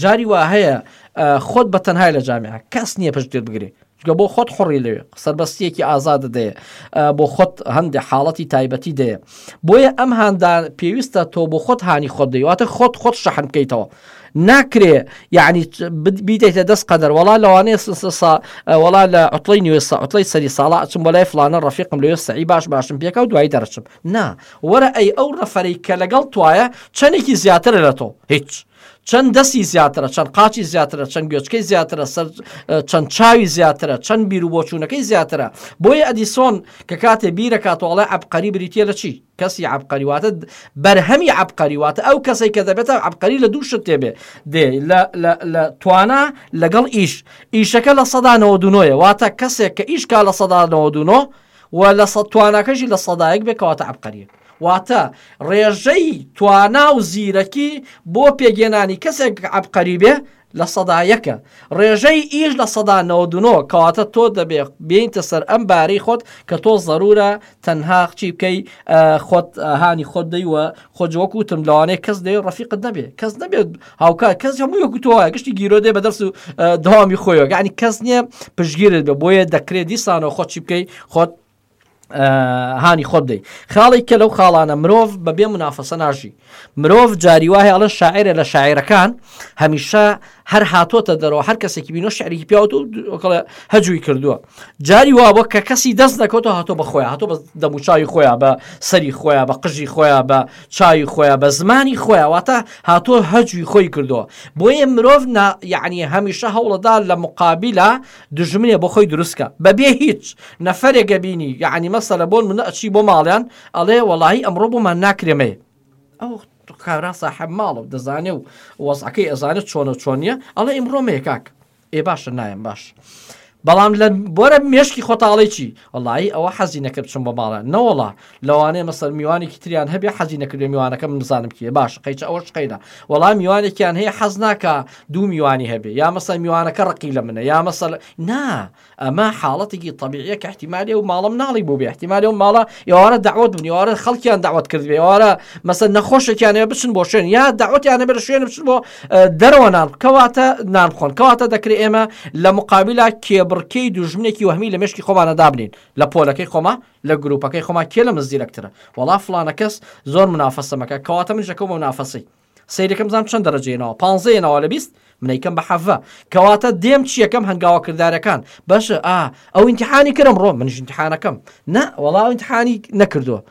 جاری وا هەیە خۆت بە تەنهای لە جامعە کەس نییە پشت دێت بگرێ گە بۆ خۆت حڕی لەوێ سربەستیەکی ئازادە دەیە بۆ خۆت هەندێک حاڵەتی تایبەتی دەیە بۆیە ئەم هاندان پێویستە تۆ بۆ خۆت هاانی خۆت دەیواتە خۆت خۆت شەحن بکەیتەوە ناکرێ یعنی بیدەیتە دەست قەدەر وڵا لەوانەیە وڵا لە عطڵی نوێستا عطڵی سەری ساڵا ئەچم بەلای فلانە ڕفیقم لەێ سەعی باش باشم پێکا و دوایی دەرچم نا وەرە ئەی ئەو ڕەفەری کە لەگەڵ توایە چەندێکی زیاتر لە تۆ هیچ. چەند دەستی زیاترە چەند قاچی زیاترە چەند گوێچکەی زیاترە سەر چەند چاوی زیاترە چەند بیر و بۆچوونەکەی زیاترە بۆیە ئەدیسۆن کە کاتێ بیرەکاتوەڵە ئەبقەری بریتە لە چی کەسی عەبقەری واتە بەرهەمی عەبقەری واتە ئەو کەسەی کە دەبێتە عەبقەری لە دوو شت تێبێ دێ لە توانا لەگەڵ ئیش ئیشەکە لە سەدا نەوەدونۆیە واتە کەسێک کە ئیش کا لە سەدا نەوەدونۆ و لە سە تواناکەشی لە سەدایەک بێ کەواتە عەبقەریە واتە ڕێژەی توانا و زیرەکی بۆ پێگەێنانی کەسێک عەبقەری بێ لە سەدا یەکە. ڕێژەی ئیش لە سەدا نەوەد و نۆ، کەواتە تۆ دەبێ بێیتە سەر ئەم بارەی خۆت کە تۆ زەروورە تەنها چی بکەی ئە خۆت هانی خۆت بدەی و خۆ جە وەکو وتم لەوانەیە کەس دەوێ ڕەفیقت نەبێ کەس نەبێ هاوکات کەس هەموو وەکو تۆ وایە گشتی گیرۆ دێ بە دەرس و دەوامی خۆیەوە یانی کەس نییە پشتگیرت بێ بۆیە دەکرێ دیسانەوە خۆت چی بکەی خۆت هانی خۆت دەی خاڵێک کە لەو خاڵانە مرۆڤ بە بێ منافەسە ناژی مرۆڤ جاری وایە ئەڵە شاعرە لە شاعرەکان هەمیشە هەر هاتۆتە دەرەوە هەر کەسێکی بینۆ شعرێکی پیاوت و هەجووی کردووە جاری وا بۆ کە کەسی دەست دەکەوتە هاتۆ بە خۆیان هاتۆ بە دەموچوی خۆیان بە سەری خۆیان بە قژی خۆیان بە چاوی خۆیان بە زمانی خۆیان واتە هاتۆ هەجووی خۆی کردووە بۆیە مرۆڤ یعنی هەمیشە هەوڵەدا لە مقابلە دوژمنێ بۆ خۆی دروست کا بە بێ هیچ نەفەرێک ئەبینی یەعنی مەسەلە بۆن منە ئەچی بۆ ماڵیان ئەڵێ وەڵاهی ئەمڕۆ بۆمان ناکرێ مەیە ئەو کابرا ساحب ماڵە و دەزانێ و وەزعەکەی ئەزانێت چۆنە چۆنیە ئەڵێ ئیمڕۆ مەیە کاک ئێ باشە نایەم باش بەڵام لە بۆرە مێشکی خۆتاڵی چی وەڵایی ئەوە حەزی نەکرد بچم بۆ ماڵیان نەوەڵا لەوانەیە مەسەر میوانێکی تریان هەبێ حەزی نەکردێ میوانەکە من بزانم کێ باش قەیچە ئەوەش قەیرە وەڵا میوانێکیان هەیە حەز ناکا دوو میوانی هەبێ یا مەسەر میوانەکە ڕقی لە منە یا مەسەل نا ئەمە حاڵەتێکی طبیعیە کە احتیمالێ و ماڵم ناڵی بوو بێ احتیمالێ و ماڵە ئێوارە داوت بوون ئێوارە خەڵکیان داوت کرد بێ ئێوارە مەسەر نەخۆشێکیانەیە بچن بۆ شوێن یا داوتیانە بەرە شوێن بچن بۆ دەرەوە نان کەواتە نان بخۆن کەواتە دەکرێت ئێمە لە مقابلا کێبڕکێی دوژمنێکی وەهمی لە مشکی خۆمانە دابنین لە پۆلەکەی خۆما لە گروپەکەی خۆما کێ لە من زیرەکترە وڵا فلانە کەس زۆر منافەسەمەکە کەواتە من ژەکە بۆ نافەسی سیرەکەم زان چەند دەرەجێنەوە پانزێنەوە لە بیست منیکەم بە حەڤە کەواتە دێم چیەکەم هەنگاوە کردارەکان بەشە ئا ئەو انتحانی کرم ڕۆ منژنتحانەکەم نە وەڵا انتحانی نەکردووە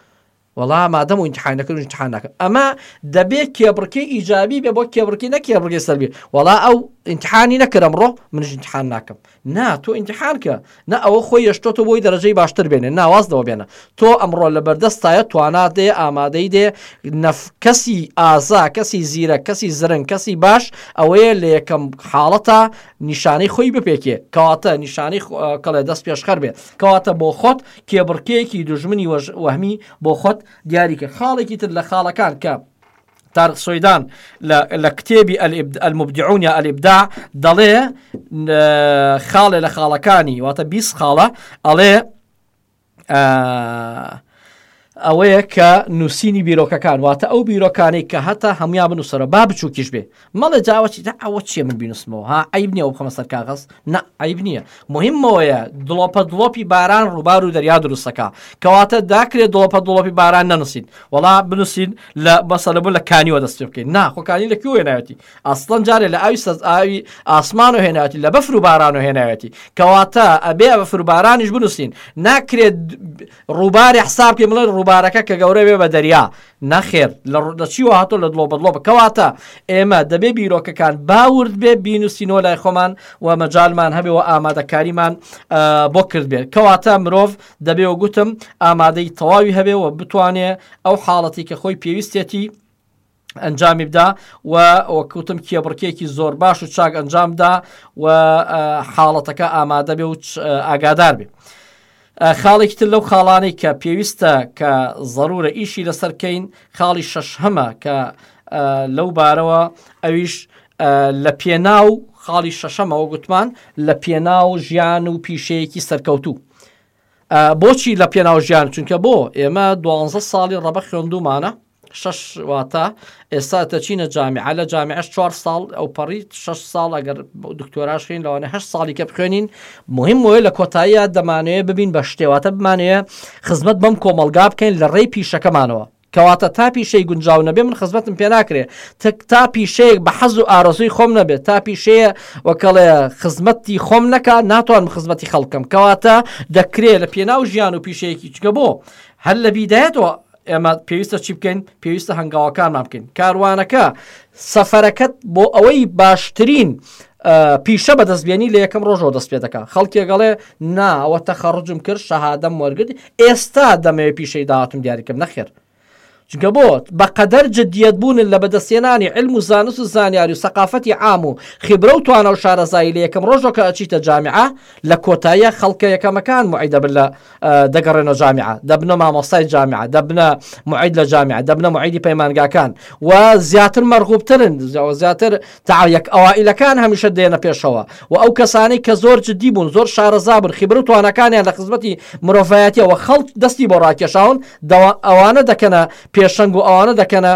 وەڵا مادەم و ئینتحان نەکردم ئینتحان ناکەم ئەمە دەبێت کێبڕکێ ئیجابی بێ بۆ کێبڕکی نە کێبڕگێ سەربێ وەڵا ئەو ئینتحانی نەکەم ڕۆ منش ئینتحان ناکەم نا تۆ ئینتحان کە نە ئەوە خۆی یشتۆتە بۆی دەرەجەی باشتر بێنێ ناواز لەوە بێنە تۆ ئەمڕۆ لە بەردەستایە توانا دێ ئامادەی دێ نەف کەسی ئازا کەسی زیرە کەسی زرنگ کەسی باش ئەوەیە لە یەکەم حاڵەتە نیشانەی خۆی بپێکێ کەواتە نیشانەی کەڵێ دەست پێشخەر بێ کەواتە بۆ خۆت کێبڕکێیەکی دوژمنی وەهمی بۆ خۆت دیاری کرد خاڵێکی تر لە خاڵەکان کە تارق سۆیدان لە کتێبی ئەلمبدیعون یا ئەلیبدا دەڵێ خاڵێ لە خاڵەکانی واتە 20 خاڵە ئەڵێ ئەوەیە کە نووسینی بیرۆکەکان واتە ئەو بیرۆکانەی کە هەتا هەموان بنووسەرە با بچووکیش بێ مەڵێ جا ئەوە چی جا ئەوە چیە من بینوسمەوە ها عیب نیە بخەمە سەر کاغەز نا عیب نییە مهمەوەیە دڵۆپە دڵۆپی باران ڕووبار و دەریا دروستەکە کەواتە داکرێت دڵۆپە دڵۆپی باران نەنووسین وەڵا بنووسین لە بەسە لەبوو لە کانیوە دەستی بکەین ناخۆکانی لە کوێ ناوێتی ئەسڵەن جارێ لە ئاوی سەز ئاوی ئاسمان و هێناتی لە بەفر و باران و هێناوێتی کەواتە ئەبێ بەفر و بارانیش بنووسین ناکرێت ڕووبارێ حساب کەی بڵێن ڕووبارەکە کە گەورە بێ بە دەریا نەخێر لە لە چیوە هاتۆ لە دڵۆ بەدڵۆ بکەواتە ئێمە دەبێ بیرۆکەکان باورد بێ بینوسینەوە لای خۆمان و مەجالمان هەبێ و ئامادەکاریمان بۆ کرد بێت کەواتە مرۆڤ دەبێ و گوتم ئامادەی تەواوی هەبێ و بتوانێ ئەو حاڵەتی کە خۆی پێویستێتی ئەنجامی بدا و وەکوتم کێبڕکێکی زۆر باش و چاک ئەنجامدا و حاڵەتەکە ئامادە بێ و ئاگادار بێ. خاڵێکی تر لەو خاڵانەی کە پێویستە کە ضرورە ئیشی لەسەرکەین خاڵی شەش هەمە کە لەو بارەوە ئەویش لە پێناو خاڵی شەشەمەوە گوتمان لە پێناو ژیان و پیشەیەکی سەرکەوتوو. بۆچی لە پێناو ژیان چونکە بۆ ئێمە دوانزە ساڵی ڕەبە خوێندومانە شش واتە ئێستا تەچینە جامیعە لە جامیعش چوار ساڵ ئەو پەڕی شش ساڵ ئەگەر دکتۆراشین لەوانە هەر ساڵی کە بخوێنین مهم وە لە کۆتاییە دەمانەیە ببین بە شتێواتە بمانەیە خزمەت بەم کۆمەلگا بکەین لە ڕێی پیشەکەمانەوە کەواتە تا پیشەی گونجاو نەبێ من خزمەتم پێ ناکرێ تەک تا پیشەیەک بە حەز و ئارەزوی خۆم نەبێت تا پیشەیە وەکەڵێ خزمەتی خۆم نەکە ناتوانم خزمەتی خەڵکەم کەواتە دەکرێت لە پێناو ژیان و پیشەیەکی چگە بۆ هەر لە بیدایەتەوە ئێمە پێویستە چی بکەین پێویستە هەنگاوەکانمان بکەین کاروانەکە سەفەرەکەت بۆ ئەوەی باشترین پیشە بەدەستبێنی لە یەکەم ڕۆژەوە دەست پێ دەکات خەڵکێگەڵێ ناوە تەخەڕجم کرد شەهادەم وەرگرت ئێستا دەمەوێت پیشەی داهاتم دیاریکەم نەخێر چگە بۆ بەقەدەر جدیت بوون لە بەدەستێنانی علم و زانست و زانیاری و سەقافەتی عام و خیبرە و توانە و شارەزایی لە یەکەم ڕۆژەکە ئەچیتە جامعە لە کۆتاییە خەڵکە یەکەمەکان معیدەبن لە دەگەڕێنە جامیعە، دەبنە مامۆستای جامیعە، دەبنە موعید لە جامیعە، دەبنە موعیدی پەیمانگاکان و زیاتر مەرغوبترن، زیاتر تا یەک ئەوائیلەکان هەمیشە دێنە پێشەوە و ئەو کەسانەی کە زۆر جدی بوون، زۆر شارەزا بوون، خیبر و تواناکانیان لە خزمەتی مرۆڤایەتیە و خەڵک دەستی بۆ ڕاکێشاون، دەوا ئەوانە دەکەنە پێشەنگ و ئەوانە دەکەنە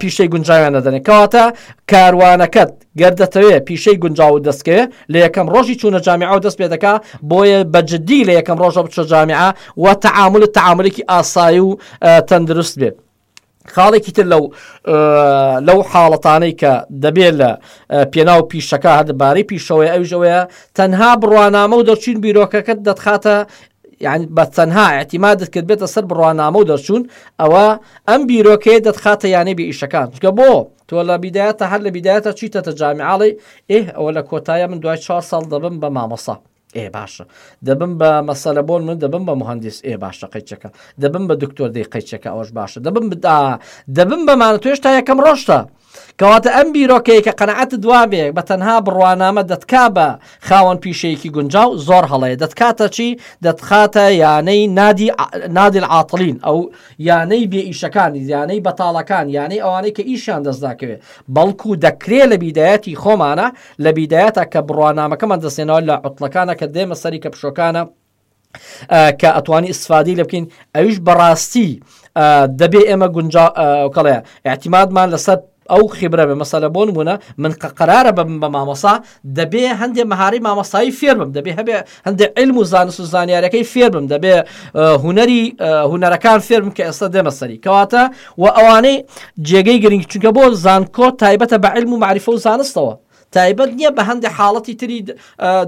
پیشەی گونجاویان دەدەنێ. کەواتە کاروانەکەت، گەر دەتەوێ پیشەی گونجاوت دەست کەوێ لە یەکەم ڕۆژی چوونە جامیعەوە دەست پێ دەکا بۆیە بە جدی لە یەکەم ڕۆژە بچۆ جامیعە و تەعامولت تەعامولێکی ئاسایی و تەندروست بێ خاڵێکی تر لەو لەو حاڵەتانەی کە دەبێت لە پێناو پیشەکە هەر بارەی پیشەوەی ئەو ژەوەیە تەنها بڕوانامە و دەرچوین بیرۆکەکەت دەتخاتە یعنی بە تەنها احتیمادت کرد بێتە سەر بڕوانامە و دەرچوون ئەوە ئەم بیرۆکەیە دەتخاتە یانەی بێ ئیشەکان چکە بۆ تۆ لە بیدایەتە هەر لە بیدایەتە چیتەتە جامیعاڵی ئێ ئەوە لە کۆتایە من دوای چوار ساڵ دەبم بە مامەسا ئێ باشە دەبم بە مەسەلە بۆن من دەبم بە مهندس ئێ باشە قەیچەکە دەبم بە دکتۆر دەی قەیچەکە ئەوش باشە دەبم بدا دەبم بەمانە توێش تا یەکەم ڕۆشتە کەواتە ئەم بیرۆکەیە کە قەنەعەت دوابێ بە تەنها بڕوانامە دەتکا بە خاوەن پیشەیەکی گونجاو زۆر هەڵەیە دەتکاتە چی دەتخاتە یانەی نادی نادل عاتلین ئەو یانەی بێ ئیشەکان، یانەی بەتاڵەکان، یانەی ئەوانەی کە ئیشیان دەست ناکەوێت، بەڵکو دەکرێت لە بیدایەتی خۆمانە، لە بیدایەتە کە بڕوانامەکەمان دەست هێناوە لە عوتڵەکانە کە دێمە سەری کە پشۆکانە کە ئەتوانی ئیستفادەی لێ بکەین ئەویش بەڕاستی دەبێ ئێمە گونجا کەڵێ اعتیمادمان لەسەر ئەو خیبرە بێ مەسەلە بۆن بوونە من قەقەرارە بەم بە مامەسا دەبێ هەندێ مەهاری مامەسایی فێربم دەبێ هەبێ هەندێک علم و زانست و زانیارەکەی فێربم دەبێ هوەری هوەرەکان فێرم کە ئێستا دێمە سەری کەواتە و ئەوانەی جێگەی گرنگ چونکە بۆ زانکۆ تایبەتە بە علم و معریفە و زانستەوە تایبەت نییە بە هەندێک حاڵەتی تری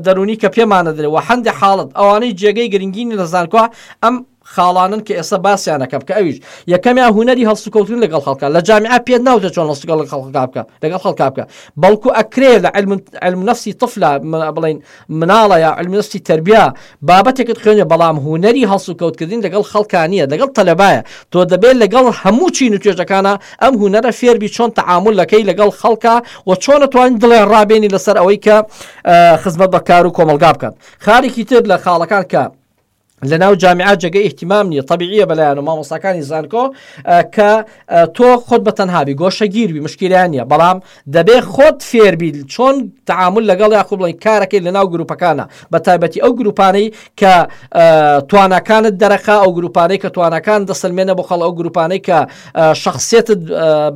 دەرونی کە پێمانە درێ و هەندێک حاڵت ئەوانەی جێگەی گرنگینی لە زانکۆ ئەم خاڵانن کە ئێستا باسیان دەکەم کە ئەویش یەکەمیان هوەری هەڵسوکەوتن لەگەڵ خەڵکە لە جامیعە پێت ناوتە چۆن هەڵسوگەڵ لە خەڵکا بکە لەگەڵ خەڵکا بکە بەڵکو ئەکرێ لە علم نفسی طفلا بڵین مناڵە یا علم نفسی تربیا بابەتێکت خوێنێ بەڵام هوەری هەڵسوکەوتکردن لەگەڵ خەڵکانیە لەگەڵ تەلەبایە تۆ دەبێت لەگەڵ هەموو چین و توێژەکانە ئەم هوەرە فێربی چۆن تعامل لەکەی لەگەڵ خەڵکە و چۆنە توان دڵێ ڕابێنی لەسەر ئەوەی کە خزمەت بەکار و کۆمەلگا بکەن خارێکی تر لە خاڵەکان کە لە ناو جامیعات جێگەی ئیهتیمام نییە تەبیعیە بەلایەن و مامۆستاکانی زانکۆ کە تۆ خۆت بە تەنهابی گۆشەگیربی مشکیلیان نییە بەڵام دەبێ خۆت فێربیل چۆن تعامل لەگەڵ یاخو بڵین کارەکەی لە ناو گروپەکانە بە تایبەتی ئەو گروپانەی کە توانەکانت دەرەقا ئەو گروپانەی کە توانەکان دەسلمێنە بۆ خەڵ ئەو گروپانەی کە شخصێت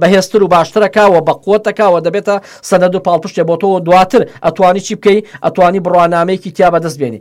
بەهێزتر و باشترەکەەوە بە قوتەکەەوە دەبێتە سەند و پاڵپشتێ بۆ تۆ دواتر ئەتوانی چی بکەی ئەتوانی بڕوانامەیەکی تیا بەدەست بێنی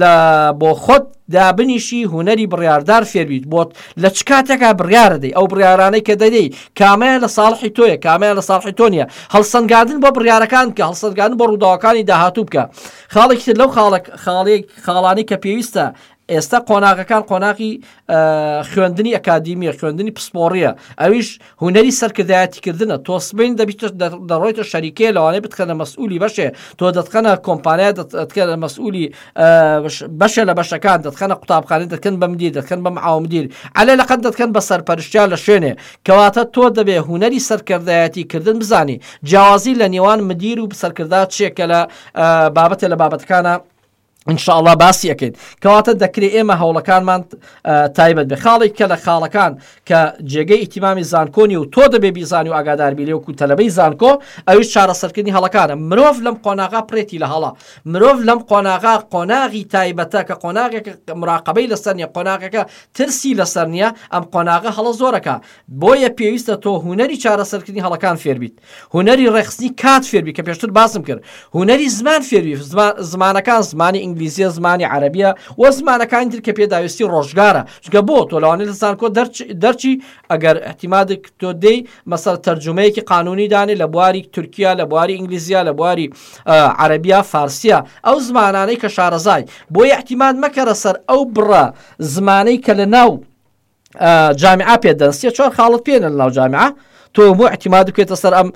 لە بۆ خۆت دابنیشی هونەری بڕیاردار فێربیت بۆت لە چ کاتێکا بڕیارە دەی ئەو بڕیارانەی کە دەدەی کامیان لە ساڵحی تۆیە کامیان لە ساڵحی تۆ نیە هەڵسەنگاندن بۆ بڕیارەکان کە هەڵسەنگاندن بۆ ڕووداوەکانی داهاتوو بکە خاڵێکی لەو خاڵک خاڵێک خاڵانی کە پێویستە ئێستا قۆناغەکان قۆناغی خوێندنی ئەکادیمیە خوێندنی پسپۆڕیە ئەویش هوەری سەرکردایەتیکردنە تۆسبین دەبیت دەڕۆیتە شەریکەیە لەوانەیە بتخەنە مەسئولی بەشێ تۆ دەتخەنە کۆمپانیا دەتکەنە مەسئولی بەشە لە بەشەکان دەتخەنە قوتابخانی دەکەن بەمدی دەکەن بەم ئاومدیر ئەلێ لەقەن دەتکەن بە سەرپەرشتیا لە شوێنێ کەواتە تۆ دەبێ هوەری سەرکردایەتی کردن بزانی جیاوازی لە نێوان مدیر و سەرکردات چێکە لە بابەتە لە بابەتەکانە انشاءله باسی ئەەکەین کەواتە دەکرێت ئێمە هەوڵەکانمان تایبەت بێ خاڵێک کە لە خاڵەکان کە جێگەی ئیتیمامی زانکۆنی و تۆ دەبێ بیزانانی و ئاگاداربی لێوکو تەلەبەی زانکۆ ئەوش چارەسەرکردنی هەڵەکانە مرۆڤ لەم قۆناغا پرێتی لە هەڵە مرۆڤ لەم قۆناغا قۆناغی تایبەتە کە قۆناغێک مراقبەی لەسەر نیە قۆناغەکە ترسی لەسەر نیە ئەم قۆناغە هەڵە زۆرەکە بۆیە پێویستە تۆ هوەری چارەسەرکردنی هەڵەکان فێربیت هونەری ڕێخستنی کات فێربی کە پێشتر باسم کرد هونەری زمان فێربی زمانەکان زمانی ئینگلیزیە زمانی عربیە و زمانەکانی تر کە پێداویستی ڕۆژگارە چگە بۆ تۆلوانی لە زانکۆ دەرچی ئەگەر احتیمادێک تۆ دەی مەسەر تەرجمەیەکی قانونی دانێ لە بواری تورکیا لە بواری ئینگلیزیە لە بواری عربیا فارسیە ئەو زمانانەی کە شارەزای بۆ یاحتیماد مەکەرە سەر ئەو بڕە زمانەی کە لە ناو جامعە پێ دەنسیە چۆن خاڵت پێێنە لە ناو جامعە تۆ بۆ احتیماد بکێتە سەر ئەم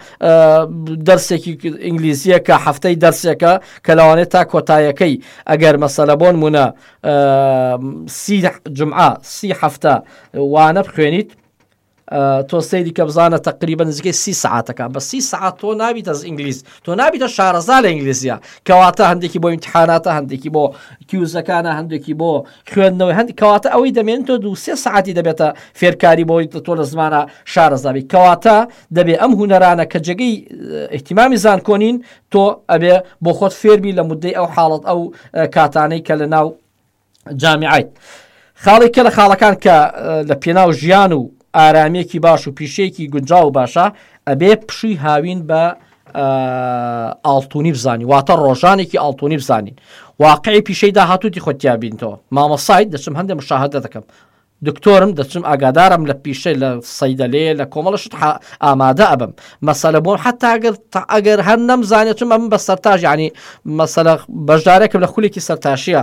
دەرسێکی ئینگلیزیە کە هەفتەی دەرسێکە کە لەوانێت تا کۆتایەکەی ئەگەر مەسەلە بۆن مونە سی جمعە سی هەفتە وانە بخوێنیت تۆ سەیری کە بزانە تقریبا نزیکەی سی ساعتەکە بە سی ساعت تۆ نابیتە ئەس ئینگلیس تۆ نابیتە شارەزا لە ئینگلیزیە کەواتە هەندێکی بۆ امتحاناتە هەندێکی بۆ کیوزەکانە هەندێکی بۆ خوێندنەوەی هەندی کەواتە ئەوەی دەمێنی تۆ دوو سێ سەعاتی دەبێتە فێرکاری بۆی تۆ لە زمانە شارەزابی کەواتە دەبێ ئەم هوەرانە کە جێگەی ئیحتیمامی زانکۆنین تۆ ئەبێ بۆ خۆت فێربی لە مدەی ئەو حاڵەت ئەو کاتانەی کە لە ناو جامیعیت خاڵی کە لە خاڵەکان کە لە پێناو ژیان و ئارامیەکی باش و پیشەیەکی گونجاو باشە ئەبێ پشووی هاوین بە ئاڵتونی بزانین واتە ڕۆژانێکی ئاڵتونی بزانین واقعی پیشەی داهاتوتی خۆتیا بینتەوە مامەسایت دەچم هەندێک مشاهدە دەکەم دکتۆرم دەچم ئاگادارم لە پیشە لە سەیدەلێ لە کۆمەڵە شت ئامادە ئەبم مەسەلە بۆ حتا ئەگەر تا ئەگەر هەر نەمزانێتم ئەم بە سەرتاژ ینی مەسەلە بەشدارێکم لە خولێکی سەرتاشیە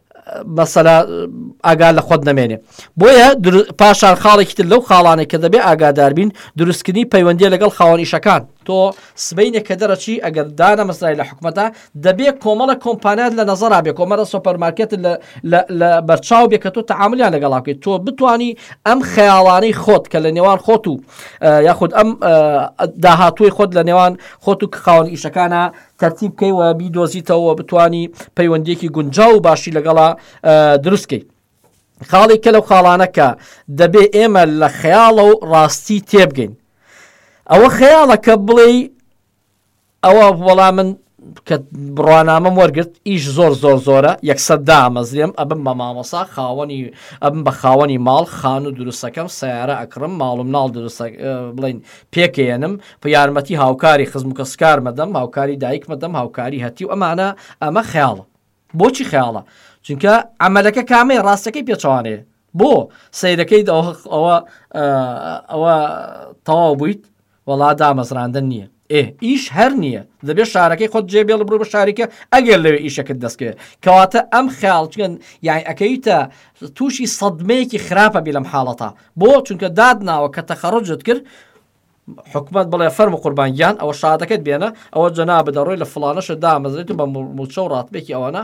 مەسەلا ئاگا لە خۆت نەمێنێ بۆیە پاشان خاڵێکی تر لەو خاڵانێک کە دەبێ ئاگادار بین دروستکردنی پەیوەندی لەگەڵ خاوەنیشەکان تۆ سبینێک کە دەرەچی ئەگەر دانە مەسرای لە حکومەتە دەبێ کۆمەڵە کۆمپانات لە نەزەرا بێ کۆمەرە سۆپەرمارکێت لە بەرچاو بێ کە تۆ تعاملیان لەگەڵا بکەیت تۆ بتانی ئەم خەیاڵانەی خۆت کە لە نێوان خۆت و یاخود ئەم داهاتوی خۆت لە نێوان خۆت و خاوەن ئیشەکانە تەرتیب بکەی و بیدۆزیتەوە بتانی پەیوەندیەکی گونجاو و باشی لەگەڵا دروستکەی خاڵی کە لەو خاڵانەکە دەبێ ئێمە لە خەیاڵە و ڕاستی تێبگەین ئەوە خەیاڵەکە بڵێ ئەوە وەڵا من کە بڕوانامەم وەرگرت ئیش زۆر زۆر زۆرە یەکسەر دامەزرێم ئەبم بە مامەسا خاوەنی ئەبم بە خاوەنی ماڵ خان و دروستەکەم سیارە ئەکڕم ماڵم ناڵ دروستە بڵین پێکەیەنم، یارمەتی هاوکاری خزموکەسکارم ئەدەم، هاوکاری دایکم ئەدەم، هاوکاری هەتیو ئەمانە، ئەمە خەیاڵە. بۆچی خەیاڵە؟ چونکە عەمەلەکە کامەیە ڕاستەکەی پێچەوانەیە. بۆ؟ سەیرەکەیت ئەوە ئەوە تەواو بوویت؟ وەڵا دامەزراندن نییە. ئێ ئیش هەر نییە دەبێت شارەکەی خۆت جێ بێڵ بڕۆ بە شاریکە ئەگەر لەوێ ئیشەکەت دەستکەوێت کەواتە ئەم خیاڵچگەن یاعەکەیتە تووشی سەدمەیەکی خراپە بی لەم حاڵەتە بۆ چونکە دات ناوە کە تەخەڕوجت کرد حکومەت بڵێ فەرمو قوربان گیان ئەوە شادەکەت بێنە ئەوە جەنابە دەڕۆی لە فلانەشە دامەزرێت و بە موچە و ڕاتبێکی ئەوانە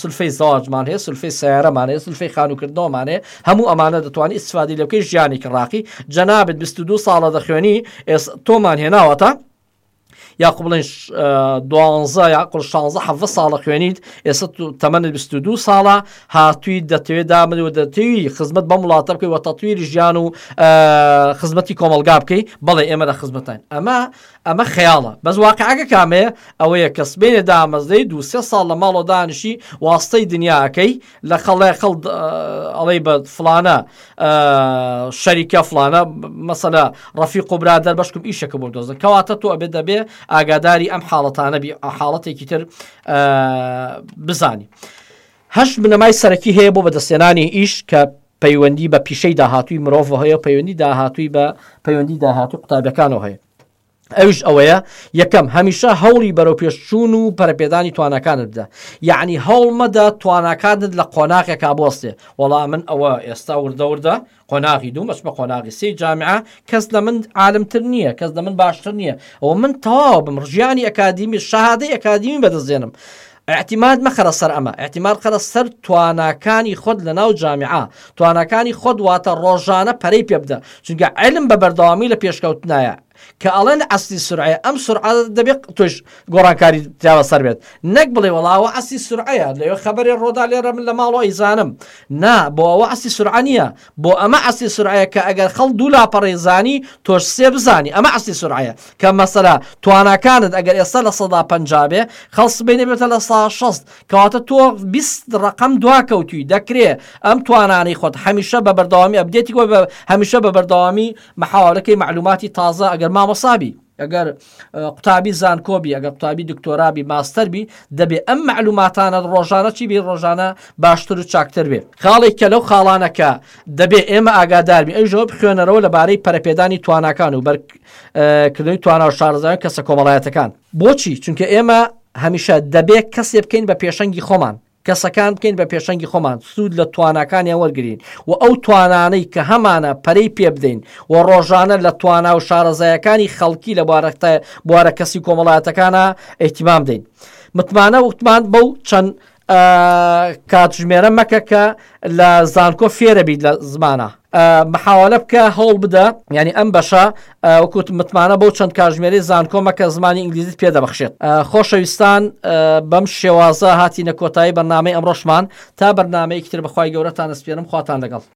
سلفەی زاجمان هەیە سلفەی سیارەمان هەیە سلفەی خانوکردنەوەمان هەیە هەموو ئەمانە دەتوانانی ئیسفادی لەکەی ژیانێکی ڕاقی جەنابێت 22 ساڵە دەخوێنی ئێس تۆمان هێناوەتە یاخ بڵێن دوانزە یاقل شانزە حەڤە ساڵە خوێنیت ئێستا تەمەنە 22 ساڵە هاتووی دەتەوێت دامن و دەتەوی خزمەت بەم وڵاتە بکەی وە تەتویری ژیان و خزمەتی کۆمەلگا بکەی بەڵێ ئێمە لە خزمەتین ئەمە ئەمە خەیاڵە بەس واقعەکە کامەیە ئەوەیە کەسبێنێ دامەزدەی دوسێ ساڵ لە ماڵۆ دانیشی واستەی دنیاکەی لە خەڵێ خەڵ ئەڵەی بە فلانە شەریکە فلانە مەسەلا ڕەفی قوبرادەر بەشکم ئیشەکە بۆ دۆزن کەواتە تۆ ئەبێت دەبێ ئاگاداری ئەم حاڵەتانە بی حاڵەتێکی تر بزانی. هەش بنەمای سەرەکی هەیە بۆ بەدەستێنانی ئیش کە پەیوەندی بە پیشەی داهاتوی مرۆڤ هەیە پەیوەندی داهاتوی بە پەیوەندی داهاتوی قوتابەکانەوە هەیە ئەویش ئەوەیە یەکەم هەمیشە هەوڵی بەرەوپێشچوون و پەرەپێدانی تواناکانت بدە یعنی هەوڵ مەدە تواناکانت لە قۆناغێکا بوەستێ وەڵا من ئەوە ئێستا وردە وردە قۆناغی دوو مەچمە قۆناغی سی جامعە کەس لە من عالمتر نییە کەس لە من باشتر نییە ئەوە من تەواو بم ڕژیانی ئەکادیمی شەهادەی ئەکادیمی بەدەستێنم ئیعتیماد مەخەرە سەر ئەمە، ئیعتیماد خەرە سەر تواناکانی خۆت لە ناو جامیعە، تواناکانی خۆت واتە ڕۆژانە پەرەی پێ بدە، چونکە عیلم بە بەردەوامی لە پێشکەوتنایە، کە ئەڵێن عەسری سورعەیە ئەم سورعە دەبێ تۆیش گۆڕانکاری تیا بەسەر بێت، نەک بڵێ وەڵا ئەوە عەسری سورعەیە لەوێ خەبەرێ ڕۆدا لێرە من لە ماڵەوە ئەیزانم، نا بۆ ئەوە عەسری سورعە نییە، بۆ ئەمە عەسری سورعەیە کە ئەگەر خەڵک دوو لاپەڕەی زانی تۆش سێ بزانی ئەمە عەسری سورعەیە کە مەسەلە تواناکانت ئەگەر ئێستا لە سەدا پەنجا بێ خەڵک سبەینێ بێتە لە سەدا شەست کەواتە تۆ بیست ڕەقەم دواکەوتوی دەکرێ ئەم توانانەی خۆت هەمیشە بە بەردەوامی ئەبدێتی کۆی بە هەمیشە بە بەردەوامی محاوەلە کەی مەعلوماتی تازە ئەگەر مامۆستا بی ئەگەر قوتابی زانکۆبی ئەگەر قوتابی دکتۆرابی ماستەربی دەبێ ئەم معلوماتانە ڕۆژانە چی بێ ڕۆژانە باشتر و چاکتر بێ خاڵێک کە لەو خاڵانەکە دەبێ ئێمە ئاگاداربی ئەو ژەوە بخوێنەرەوە لەبارەی پەرپێدانی تواناکان و بەرکردنی توانا و شارزایان کەسە کۆمەڵایەتەکان بۆچی چونکە ئێمە هەمیشە دەبێت کەسێ بکەین بە پێشەنگی خۆمان کەسەکان بکەین بە پێشەنگی خۆمان، سوود لە تواناکانیان وەرگرین و ئەو توانانەی کە هەمانە پەرەی پێ بدەین و ڕۆژانە لە توانا و شارەزایەکانی خەڵکی لە بوارە کەسی و کۆمەڵایەتەکانا ئیهتیمام بدەین. متمانە وتمان بەو چەند کاتژمێرە مەکە کە لە زانکۆ فێرەبیت لە زمانە. محاوەلە بکە هەوڵ بدە یعنی ئەم بەشە وەکوت متمانە بەو چەند کاژمێری زانکۆمە کە زمانی ئینگلیزیت پێ دەبخشێت خۆشەویستان بەم شێوازە هاتی نەکۆتایی بەرنامەی ئەمڕۆشمان تا بەرنمەیەکی تر بەخوای گەورەتان ئەسپێرم خواتان لەگەڵ